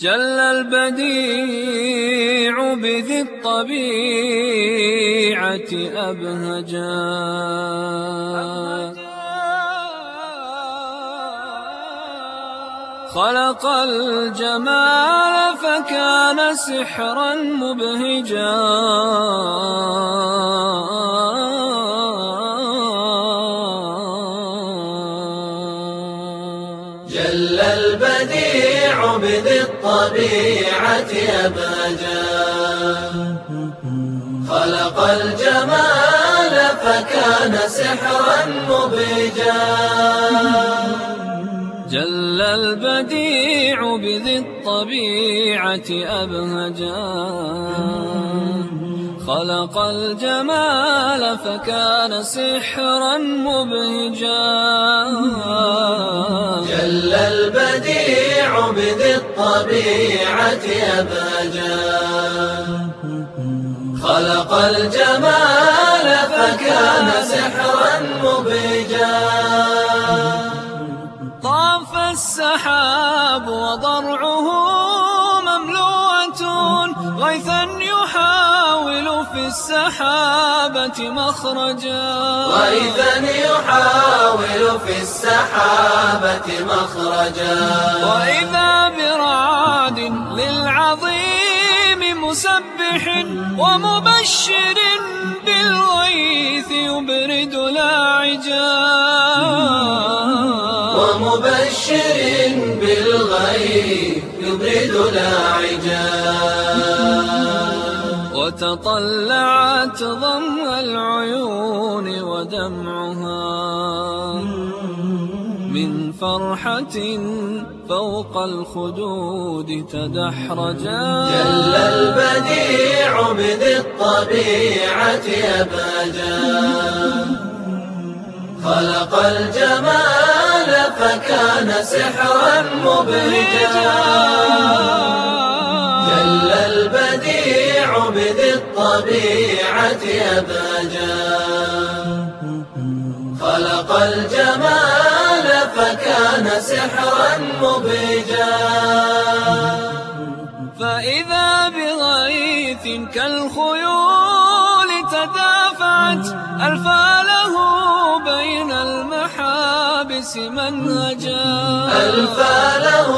جل البديع بذي الطبيعة أبهجا. خلق الجمال فكان سحرا مبهجا. جل البديع بذي الطبيعة أبهجا خلق الجمال فكان سحرا مبهجا جل البديع بذي الطبيعة أبهجا. خلق الجمال فكان سحرا مبهجا. بذي الطبيعة أبهجا خلق الجمال فكان سحرا مبهجا طاف السحاب وضرعه مملوءة غيثا يحاول في السحابة مخرجا. وإذا يحاول في السحابة مخرجا. وإذا مسبح ومبشر بالغيث يبرد لاعجا ومبشر بالغيب يبرد لاعجا وتطلعت ضم العيون ودمعها. من فرحة فوق الخدود تدحرجا. جل البديع بذي الطبيعة أبهجا خلق الجمال فكان سحرا مبهجا. جل البديع بذي الطبيعة أبهجا خلق الجمال فكان سحرا مبهجا فإذا بغيث كالخيول تدافعت ألفاله بين المحابس منهجا ألفى له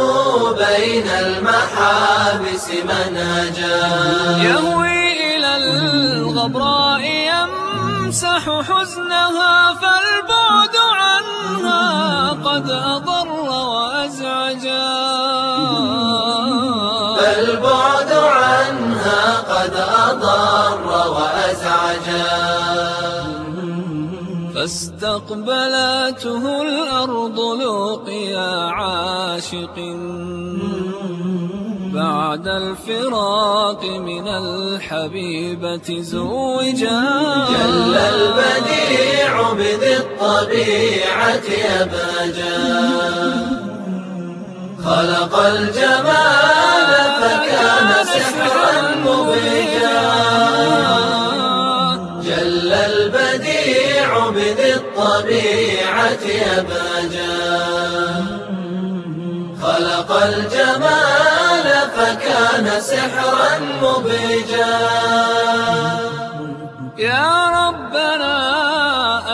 بين المحابس منهجا يهوي إلى الغبراء يمسح حزنها فالبعد عنها قد أضر وأزعجا. فالبعد عنها قد أضر وأزعجا. فاستقبلته الأرض لقيا عاشق بعد الفراق من الحبيبة زوجا. جل البديع بذي الطبيعة أبهجا خلق الجمال فكان سحرا مبهجا جل البديع بذي الطبيعة أبهجا خلق الجمال فكان سحرا مبهجا يا ربنا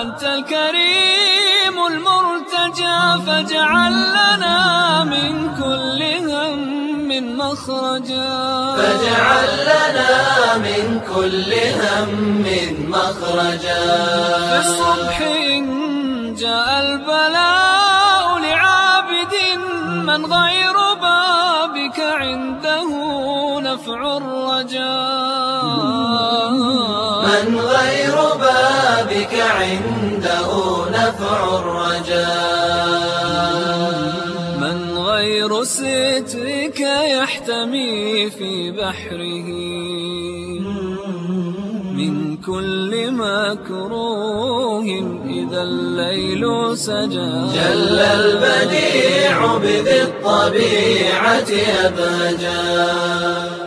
أنت الكريم المرتجى فاجعل لنا من كل هم مخرجا. فاجعل لنا من كل هم مخرجا. في الصبح إن جاء البلاء من غير بابك عنده نفع الرجاء. من غير بابك عنده نفع الرجاء. من غير سترك يحتمي في بحره. من كل مكروه إذا الليل سجى. جل البديع بذي الطبيعة أبهجا